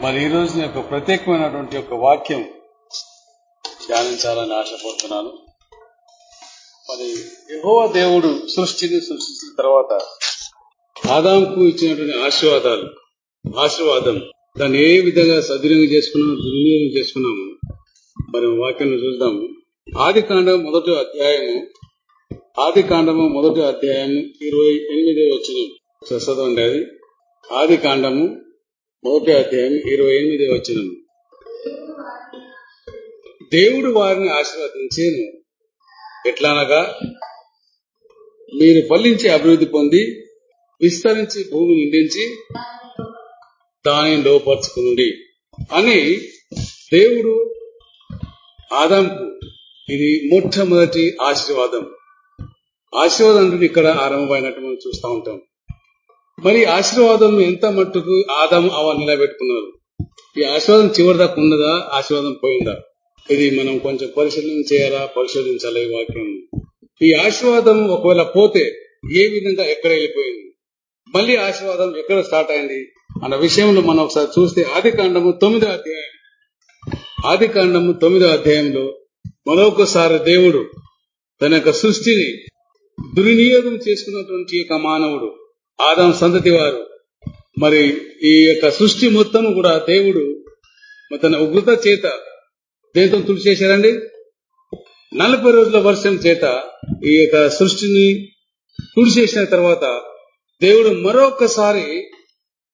మరి ఈ రోజున యొక్క ప్రత్యేకమైనటువంటి ఒక వాక్యం ధ్యానించాలని ఆశపడుతున్నాను. మరి యెహోవా దేవుడు సృష్టిని సృష్టించిన తర్వాత ఆదాంకు ఇచ్చినటువంటి ఆశీర్వాదాలు ఆశీర్వాదం దాన్ని ఏ విధంగా సద్వినియోగం చేసుకున్నాము దుర్వినియోగం చేసుకున్నాము మరి వాక్యం చూద్దాము. ఆది కాండం మొదటి అధ్యాయము ఆది కాండము మొదటి అధ్యాయము ఇరవై ఎనిమిది వచ్చిన చదవండి అది. ఆది కాండము మొదటి అధ్యాయం ఇరవై ఎనిమిది వచ్చిన దేవుడు వారిని ఆశీర్వదించేను. ఎట్లానగా? మీరు ఫలించి అభివృద్ధి పొంది విస్తరించి భూమి నిండించి దానిని లోపరుచుకునుడి అని దేవుడు ఆదాంకు ఇది మొట్టమొదటి ఆశీర్వాదం. ఆశీర్వాదం అంటే ఇక్కడ ఆరంభమైనట్టు మనం చూస్తూ ఉంటాం. మరి ఆశీర్వాదం ఎంత మట్టుకు ఆదాం అవ నిలబెట్టుకున్నారు? ఈ ఆశీర్వాదం చివరి దాకా ఉన్నదా? ఆశీర్వాదం పోయిందా? ఇది మనం కొంచెం పరిశీలన చేయాలా? పరిశోధించాలా ఈ వాక్యం? ఈ ఆశీర్వాదం ఒకవేళ పోతే ఏ విధంగా ఎక్కడ వెళ్ళిపోయింది? మళ్ళీ ఆశీర్వాదం ఎక్కడ స్టార్ట్ అయింది? అన్న విషయంలో మనం ఒకసారి చూస్తే ఆది కాండము తొమ్మిదో అధ్యాయం. ఆది కాండము తొమ్మిదో అధ్యాయంలో మరొకసారి దేవుడు తన యొక్క సృష్టిని దుర్వినియోగం చేసుకున్నటువంటి యొక్క మానవుడు ఆదాం సంతతి వారు. మరి ఈ యొక్క సృష్టి మొత్తం కూడా దేవుడు తన ఉగ్రత చేత దేంతో తుడిచేశారండి? నలభై రోజుల వర్షం చేత ఈ యొక్క సృష్టిని తుడిచేసిన తర్వాత దేవుడు మరొకసారి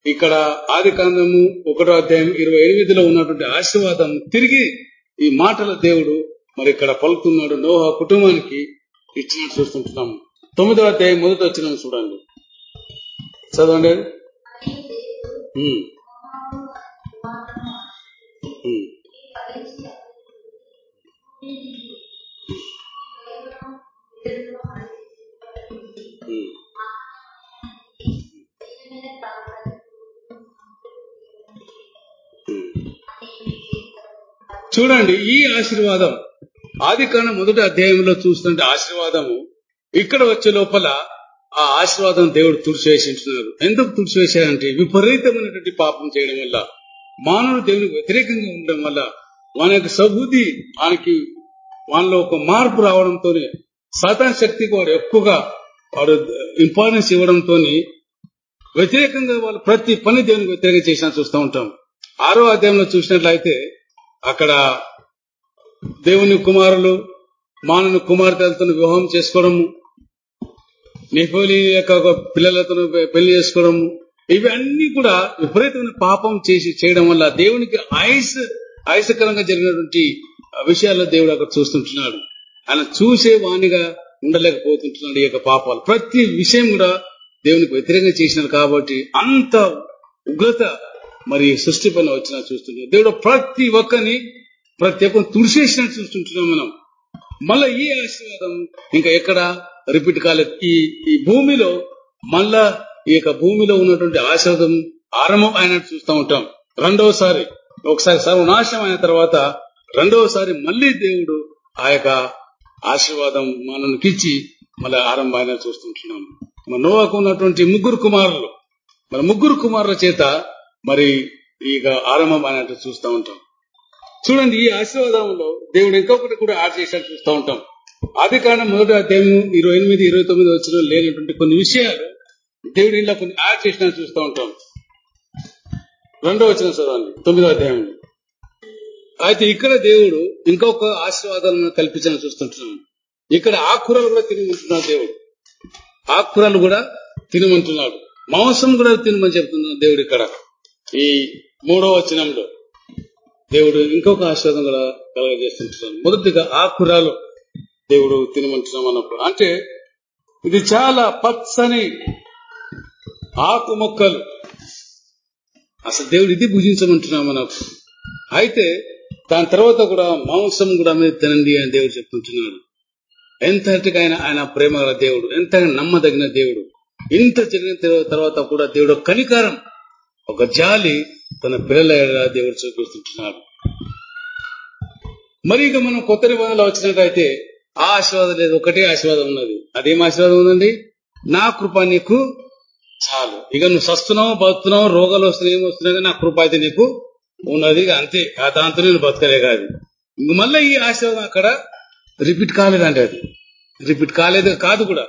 ఇక్కడ ఆది కాండము ఒకటో అధ్యాయం ఇరవై ఎనిమిదిలో ఉన్నటువంటి ఆశీర్వాదం తిరిగి ఈ మాటల దేవుడు మరి ఇక్కడ పలుకుతున్నాడు నోహ కుటుంబానికి ఇచ్చినట్టు చూస్తుంటున్నాము. తొమ్మిదో అధ్యాయం మొదట వచ్చిన చూడండి. చదవండి. చూడండి ఈ ఆశీర్వాదం ఆది కాండ మొదటి అధ్యాయంలో చూస్తుంటే ఆశీర్వాదము ఇక్కడ వచ్చే లోపల ఆ ఆశీర్వాదం దేవుడు తుడిచివేసింటున్నారు ఎందుకు తుడిచివేశారంటే విపరీతమైనటువంటి పాపం చేయడం వల్ల మానవుడు దేవునికి వ్యతిరేకంగా ఉండడం వల్ల మన యొక్క సబుద్ధి వానికి వాళ్ళలో ఒక మార్పు రావడంతోనే సాతాన్ శక్తికి వాడు ఎక్కువగా వాడు ఇంపార్టెన్స్ ఇవ్వడంతో వ్యతిరేకంగా వాళ్ళు ప్రతి పని దేవునికి వ్యతిరేకంగా చేసినా చూస్తూ ఉంటాం. ఆరో అధ్యాయంలో చూసినట్లయితే అక్కడ దేవుని కుమారులు మానవుని కుమార్తెలతో వివాహం చేసుకోవడము నెహోలి యొక్క పిల్లలతో పెళ్ళి చేసుకోవడము ఇవన్నీ కూడా విపరీతమైన పాపం చేసి చేయడం వల్ల దేవునికి ఆయుస్ ఆయుసకరంగా జరిగినటువంటి విషయాల్లో దేవుడు అక్కడ చూస్తుంటున్నాడు. ఆయన చూసే వాణిగా ఉండలేకపోతుంటున్నాడు ఈ యొక్క పాపాలు. ప్రతి విషయం కూడా దేవునికి వ్యతిరేకంగా చేసినారు కాబట్టి అంత ఉగ్రత మరి సృష్టి పైన వచ్చిన చూస్తున్నాం దేవుడు ప్రతి ఒక్కరిని ప్రతి ఒక్కరిని తుడిసేసినట్టు చూస్తుంటున్నాం మనం. మళ్ళా ఈ ఆశీర్వాదం ఇంకా ఎక్కడ? రిపీట్ కాలేదు ఈ ఈ భూమిలో మళ్ళా ఈ యొక్క భూమిలో ఉన్నటువంటి ఆశీర్వాదం ఆరంభం అయినట్టు చూస్తూ ఉంటాం. రెండవసారి ఒకసారి సర్వనాశనం అయిన తర్వాత రెండవసారి మళ్ళీ దేవుడు ఆ యొక్క ఆశీర్వాదం మనకి ఇచ్చి మళ్ళీ ఆరంభం అయినట్టు చూస్తుంటున్నాం మన నోవాకు ఉన్నటువంటి ముగ్గురు కుమారులు మన ముగ్గురు కుమారుల చేత మరి ఇక ఆరంభం అయినట్టు చూస్తూ ఉంటాం. చూడండి ఈ ఆశీర్వాదంలో దేవుడు ఇంకొకటి కూడా యాడ్ చేసినట్టు చూస్తూ ఉంటాం. ఆది కాండం మొదటి అధ్యాయం ఇరవై ఎనిమిది ఇరవై తొమ్మిది వచ్చిన లేనటువంటి కొన్ని విషయాలు దేవుడు ఇలా కొన్ని యాడ్ చేసిన చూస్తూ ఉంటాం. రెండో వచ్చిన చదవండి తొమ్మిదో అధ్యాయం. అయితే ఇక్కడ దేవుడు ఇంకొక ఆశీర్వాదాలను కల్పించాలని చూస్తుంటున్నాం ఇక్కడ ఆకురాలు కూడా తినమంటున్నాడు దేవుడు. ఆకురాలు కూడా తినమంటున్నాడు. మాంసం కూడా తినమని చెప్తున్నాడు దేవుడు ఇక్కడ. ఈ మూడో వచనంలో దేవుడు ఇంకొక ఆశీర్వాదం కూడా కలగజేస్తుంటున్నాడు. మొదటిగా ఆకురాలు దేవుడు తినమంటున్నాం అన్నప్పుడు. అంటే ఇది చాలా పచ్చని ఆకు మొక్కలు. అసలు దేవుడు ఇది భుజించమంటున్నాం అన్నప్పుడు. అయితే దాని తర్వాత కూడా మాంసం కూడా మీరు తినండి అని దేవుడు చెప్తుంటున్నాడు. ఎంతటికి ఆయన ఆయన ప్రేమ గల దేవుడు ఎంత నమ్మదగిన దేవుడు. ఇంత జరిగిన తర్వాత కూడా దేవుడు కనికారం ఒక జాలి తన పిల్లల దేవుడు చూపిస్తుంటున్నాడు. మరి ఇక మనం కొత్త నిబంధనలు వచ్చినట్టయితే ఆ ఆశీర్వాదం లేదు ఒకటే ఆశీర్వాదం ఉన్నది. అదేం ఆశీర్వాదం ఉందండి? నా కృప నీకు చాలు. ఇక నువ్వు సస్తున్నావు బతున్నావు రోగాలు వస్తున్నాయి ఏమి వస్తున్నాయి నా కృప అయితే నీకు ఉన్నది. ఇక అంతే. ఆ దాంతో నేను బతకలే కాదు. మళ్ళీ ఈ ఆశీర్వాదం అక్కడ రిపీట్ కాలేదండి అది. రిపీట్ కాలేదు కాదు కూడా.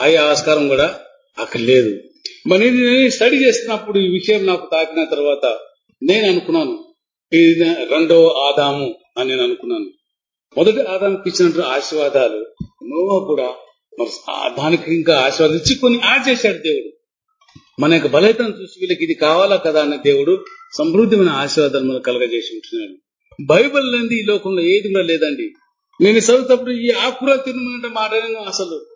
అయ్యే ఆస్కారం కూడా అక్కడ లేదు. మరి నేను స్టడీ చేస్తున్నప్పుడు ఈ విషయం నాకు తాకిన తర్వాత నేను అనుకున్నాను ఇది రెండో ఆదాము అని నేను అనుకున్నాను. మొదటి ఆదానికి ఇచ్చినట్టు ఆశీర్వాదాలు నోవా కూడా మరి దానికి ఇంకా ఆశీర్వాదం ఇచ్చి కొన్ని యాడ్ చేశాడు దేవుడు. మన యొక్క బలహీతను చూసి వీళ్ళకి ఇది కావాలా కదా అనే దేవుడు సమృద్ధిమైన ఆశీర్వాదాలు మనకు కలగజేసి ఉంటున్నాడు. బైబిల్ లేని ఈ లోకంలో ఏది కూడా లేదండి. నేను చదువుతప్పుడు ఈ ఆకుర తినమంటే మాట అసలు.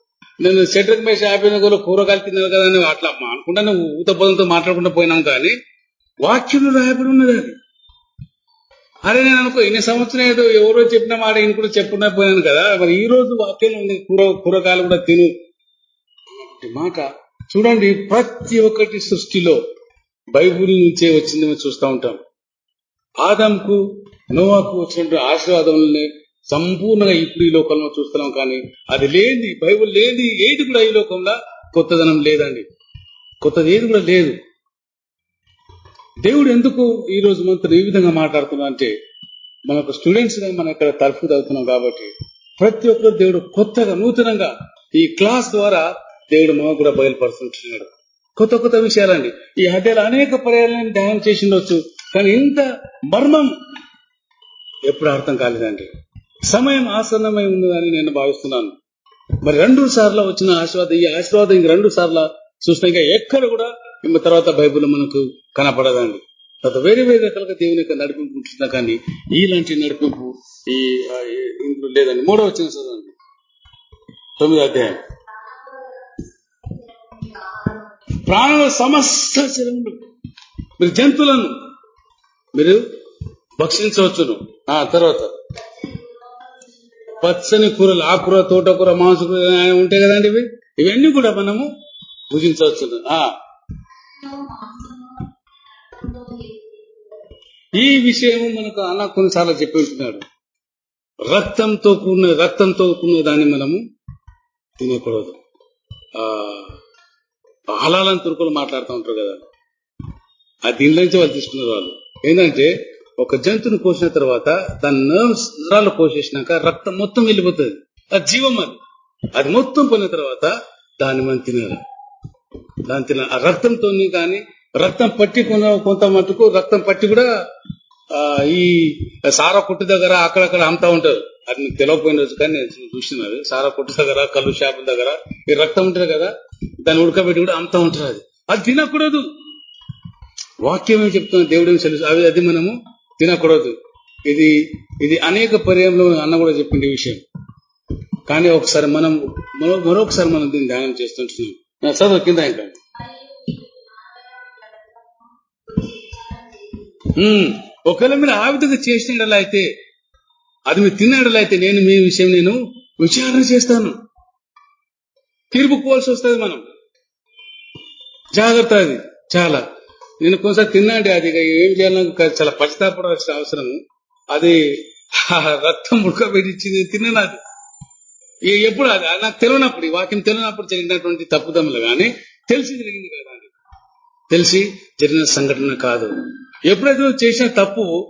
నేను సెట్రక్ మేష ఆపిన కూడా కూరగాయలు తిన్నాను కదా అని అట్లా అనుకుంటా ఊత పొదంతో మాట్లాడుకుంటూ పోయినాం కానీ వాక్యంలో రాయబడి ఉన్నది అది. అరే నేను అనుకో ఇన్ని సంవత్సరం ఏదో ఎవరో చెప్పిన మాట ఈయన కూడా చెప్పకుండా పోయాను కదా. మరి ఈ రోజు వాక్యం ఉంది కూర కూరగాయలు కూడా తిను. మాట చూడండి ప్రతి ఒక్కటి సృష్టిలో బైబుల్ నుంచే వచ్చింది మనం చూస్తూ ఉంటాం. ఆదంకు నోవాకు వచ్చినటువంటి ఆశీర్వాదములనే సంపూర్ణంగా ఇప్పుడు ఈ లోకంలో చూస్తున్నాం కానీ అది లేని బైబుల్ లేని ఏది కూడా ఈ లోకంలో కొత్తదనం లేదండి. కొత్తది ఏది కూడా లేదు. దేవుడు ఎందుకు ఈ రోజు మనతో ఈ విధంగా మాట్లాడుతున్నా అంటే మనకు స్టూడెంట్స్గా మనం ఇక్కడ తరఫు చదువుతున్నాం కాబట్టి ప్రతి ఒక్కరు దేవుడు కొత్తగా నూతనంగా ఈ క్లాస్ ద్వారా దేవుడు మనకు కూడా బయలుపరుస్తుంటున్నాడు. కొత్త కొత్త విషయాలండి. ఈ అధ్యాయులు అనేక పర్యాలను ధ్యానం చేసిండొచ్చు కానీ ఇంత మర్మం ఎప్పుడు అర్థం కాలేదండి. సమయం ఆసన్నమై ఉన్నదని నేను భావిస్తున్నాను. మరి రెండు సార్లు వచ్చిన ఆశీర్వాదం ఈ ఆశీర్వాదం ఇంక రెండు సార్లు చూసిన ఇంకా ఎక్కడ కూడా ఇంక తర్వాత బైబిల్ మనకు కనపడదండి. తర్వాత వేరే వేరే రకాలుగా దేవుని యొక్క నడిపింపు ఉంటున్నా కానీ ఇలాంటి నడిపింపు ఈ ఇందులో లేదండి. మూడో వచ్చిన చదవండి. తొమ్మిదో అధ్యాయం. ప్రాణుల సమస్త శరీరంలో మీరు జంతువులను మీరు భక్షించవచ్చును. ఆ తర్వాత. పచ్చని కూరలు ఆకుర తోటకూర మాంసకూర ఉంటాయి కదండి ఇవి? ఇవన్నీ కూడా మనము భుజించవచ్చు ఆ ఈ విషయము మనకు అన్న కొన్నిసార్లు చెప్పి ఉంటున్నాడు. రక్తంతో కూడిన రక్తంతో కూడిన దాన్ని మనము తినకూడదు. హలాలని తురుకులు మాట్లాడుతూ ఉంటారు కదా. ఆ దీనిలో నుంచి వాళ్ళు తీసుకున్నారు వాళ్ళు. ఏంటంటే ఒక జంతువుని కోసిన తర్వాత దాని నర్వ్స్ నరాలు కోసేసినాక రక్తం మొత్తం వెళ్ళిపోతుంది. అది జీవం అది. అది మొత్తం పోయిన తర్వాత దాన్ని మనం తినాలి. దాని తిన రక్తంతో కానీ రక్తం పట్టి కొంత మటుకు రక్తం పట్టి కూడా ఈ సారా కొట్టు దగ్గర అక్కడక్కడ అమ్ముతా ఉంటారు. అది తెలియకపోయిన రోజు కానీ నేను చూస్తున్నది సారా కొట్టు దగ్గర కళ్ళు షాపుల దగ్గర ఈ రక్తం ఉంటుంది కదా దాన్ని ఉడకబెట్టి కూడా అమ్ముతా ఉంటారు అది. అది తినకూడదు. వాక్యం ఏం చెప్తున్నా దేవుడు ఏం తెలుసు అవి అది మనము తినకూడదు. ఇది ఇది అనేక పర్యాయంలో అన్న కూడా చెప్పింది విషయం. కానీ ఒకసారి మనం మరొకసారి మనం దీన్ని ధ్యానం చేస్తుంటున్నాం. చదువు కింద ఇంకా ఒకవేళ మీరు ఆ విధంగా చేసిన అయితే అది మీరు తిన్నాడలా అయితే నేను మీ విషయం నేను విచారణ చేస్తాను. తీర్పుకోవాల్సి వస్తుంది మనం. జాగ్రత్త అది. చాలా. నేను కొంచెం తిన్నాండి అది. ఏం చేయాలని చాలా పశ్చాత్తాపడాల్సిన అవసరం. అది ఆ రక్తం ఉడకబెట్టించింది తిన్నాను అది. ఎప్పుడు అది? నాకు తెలియనప్పుడు ఈ వాక్యం తెలియనప్పుడు జరిగినటువంటి తప్పుదమ్ములు కానీ తెలిసి జరిగింది కదా తెలిసి జరిగిన సంఘటన కాదు. ఎప్పుడైతే నువ్వు చేసిన తప్పు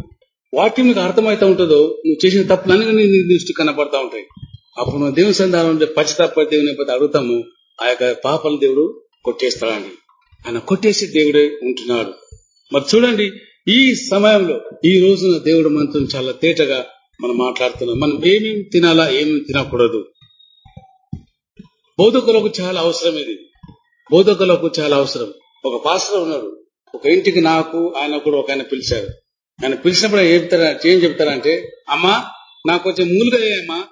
వాక్యం నీకు అర్థమవుతా ఉంటుందో నువ్వు చేసిన తప్పులన్నీ నీ నీ దృష్టి కనపడతా ఉంటాయి. అప్పుడు నువ్వు దేవుని సంధానం పచ్చితప్ప దేవుని లేకపోతే అడుగుతాము ఆ యొక్క పాపల దేవుడు కొట్టేస్తాడని ఆయన కొట్టేసి దేవుడే ఉంటున్నాడు. మరి చూడండి ఈ సమయంలో ఈ రోజున దేవుడు మనతో చాలా తేటగా మనం మాట్లాడుతున్నాం. మనం ఏమేమి తినాలా ఏమేమి తినకూడదు? బోధకులకు చాలా అవసరం ఇది బోధకులకు చాలా అవసరం. ఒక పాస్టర్ ఉన్నారు ఒక ఇంటికి నాకు ఆయన కూడా ఒక ఆయన పిలిచారు. ఆయన పిలిచినప్పుడు చెప్తారా ఏం చెప్తారంటే అమ్మా నాకు కొంచెం మూలుగా అమ్మా.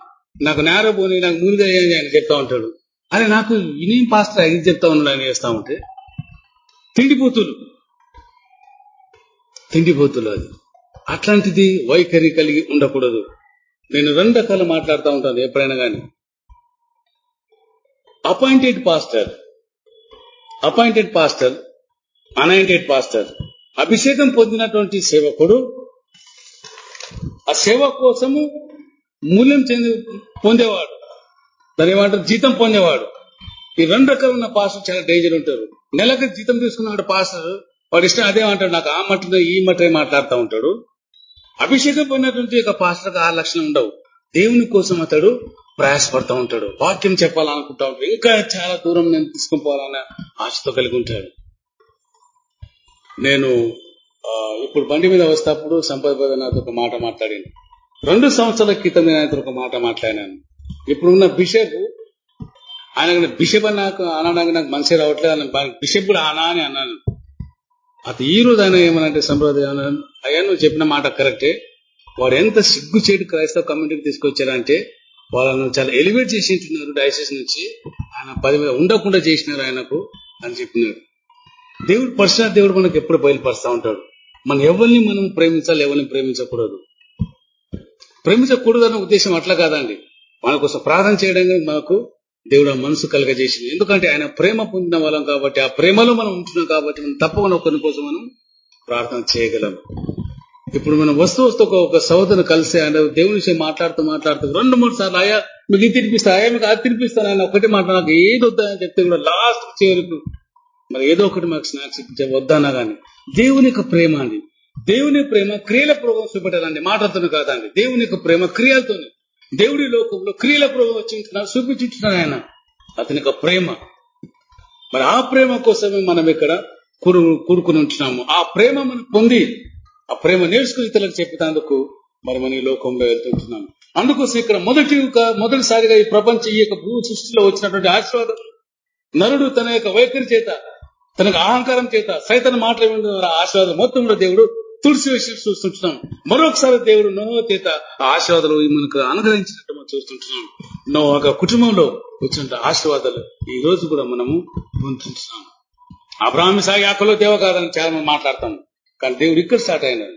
నాకు నేర పోని నాకు మూలుగా అని ఆయన చెప్తా ఉంటాడు. అరే నాకు ఇనేం పాస్టర్ ఇది చెప్తా ఉన్నాడు ఆయన చేస్తా ఉంటే తిండిపోతులు తిండిపోతులు అది. అట్లాంటిది వైఖరి కలిగి ఉండకూడదు. నేను రెండు రకాలు మాట్లాడుతూ ఉంటాను ఎప్పుడైనా కానీ. Appointed pastor appointed pastor anointed pastor అభిషేకం పొందినటువంటి సేవకుడు. ఆ సేవ కోసము మూల్యం చెంది పొందేవాడు. దాని ఏమంటారు? జీతం పొందేవాడు. ఈ రెండు రకాలు ఉన్న పాస్టర్ చాలా డేంజర్ ఉంటారు. నెలకు జీతం తీసుకున్నాడు పాస్టర్ వాడు ఇష్టం అదే అంటాడు. నాకు ఆ మట్టిలో ఈ మట్టే మాట్లాడుతూ ఉంటాడు. అభిషేకం పొందినటువంటి ఒక పాస్టర్కి ఆ లక్షణం ఉండవు. దేవుని కోసం అతడు ప్రయాసపడుతూ ఉంటాడు. వాక్యం చెప్పాలనుకుంటా. ఉంటాడు ఇంకా చాలా దూరం నేను తీసుకుని పోవాలన్న ఆశతో కలిగి ఉంటాడు. నేను ఆ, ఇప్పుడు బండి మీద వస్తేప్పుడు సంపద బాబు నాతో ఒక మాట మాట్లాడాను. రెండు సంవత్సరాల క్రితం నేను ఆయనతో ఒక మాట మాట్లాడినాను ఇప్పుడున్న బిషప్ ఆయన బిషప్ అని నాకు అనడానికి నాకు మనసే రావట్లేదు బిషప్ కూడా అనా అని అన్నాను. అది ఈ రోజు ఆయన ఏమనంటే సంప్రదాయం అయ్యా నువ్వు చెప్పిన మాట కరెక్టే. వాడు ఎంత సిగ్గు చేటు క్రైస్తవ కమ్యూనిటీకి తీసుకొచ్చారంటే వాళ్ళను చాలా ఎలివేట్ చేసి ఉంటున్నారు డయాసిస్ నుంచి. ఆయన పది మీద ఉండకుండా చేసినారు ఆయనకు అని చెప్పినారు. దేవుడు పర్సనల్ దేవుడు మనకు ఎప్పుడు బయలుపరుస్తూ ఉంటాడు. మనం ఎవరిని మనం ప్రేమించాలి ఎవరిని ప్రేమించకూడదు. ప్రేమించకూడదు అనే ఉద్దేశం అట్లా కాదండి. మన కోసం ప్రార్థన చేయడానికి మనకు దేవుడు ఆ మనసు కలగజేసింది. ఎందుకంటే ఆయన ప్రేమ పొందిన వాళ్ళం కాబట్టి ఆ ప్రేమలో మనం ఉంటున్నాం కాబట్టి మనం తప్పకుండా ఒకరి కోసం మనం ప్రార్థన చేయగలం. ఇప్పుడు మనం వస్తూ వస్తూ ఒక- ఒక సోదరుని కలిసి ఆయన దేవుని విషయం మాట్లాడుతూ మాట్లాడుతూ రెండు మూడు సార్లు ఆయా మీకు ఇది తినిపిస్తా ఆయా మీకు అది తినిపిస్తాను ఆయన ఒకటి మాట నాకు ఏది వద్దని చెప్తే కూడా లాస్ట్ చేరుకు. మరి ఏదో ఒకటి మాకు స్నాక్స్ ఇప్పించే వద్దన్నా దేవుని యొక్క ప్రేమ అండి. దేవుని ప్రేమ క్రియల ప్రభావం చూపెట్టాలండి. మాటలతోనే కాదండి. దేవుని యొక్క ప్రేమ క్రియలతోనే. దేవుడి లోకంలో క్రియల ప్రభావం వచ్చి చూపించుంటున్నారు ఆయన. అతని యొక్క ప్రేమ. మరి ఆ ప్రేమ కోసమే మనం ఇక్కడ కూడు కూడుకుని ఉంటున్నాము. ఆ ప్రేమ మనం పొంది ఆ ప్రేమ నేర్చుకుని ఇతరులకు చెప్పేందుకు మరి ఈ లోకంలో వెళ్తుంటున్నాము అందుకోసం ఇక్కడ మొదటి మొదటిసారిగా ఈ ప్రపంచ ఈ యొక్క భూ సృష్టిలో వచ్చినటువంటి ఆశీర్వాదం. నరుడు తన యొక్క వైఖరి చేత తనకు అహంకారం చేత సైతన్ మాటలు ఆశీర్వాదం మొత్తం కూడా దేవుడు తులసి వేసి చూస్తుంటున్నాం. మరొకసారి దేవుడు నో చేత ఆశీర్వాదాలు మనకు అనుగ్రహించినట్టు మనం చూస్తుంటున్నాం. నో ఒక కుటుంబంలో వచ్చిన ఆశీర్వాదాలు ఈ రోజు కూడా మనము పొందుతున్నాం అబ్రాహ్మి సాగి ఆకలో కాదని చాలా మాట్లాడతాము కానీ దేవుడు ఇక్కడ స్టార్ట్ అయినాడు.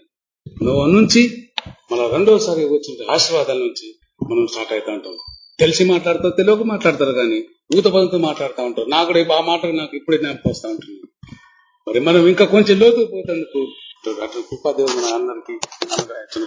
నువ్వు నుంచి మన రెండోసారి వచ్చిన ఆశీర్వాదాల నుంచి మనం స్టార్ట్ అవుతా ఉంటాం. తెలిసి మాట్లాడతారు తెలియక మాట్లాడతారు కానీ ఊత పదంతో మాట్లాడుతూ ఉంటారు. నాకు కూడా ఆ మాట నాకు ఇప్పుడే జ్ఞాపకం వస్తూ ఉంటుంది. మరి మనం ఇంకా కొంచెం లోతుకు పోయేందుకు అటు కృపాదేవుడు మన అందరికీ అనుగ్రహించును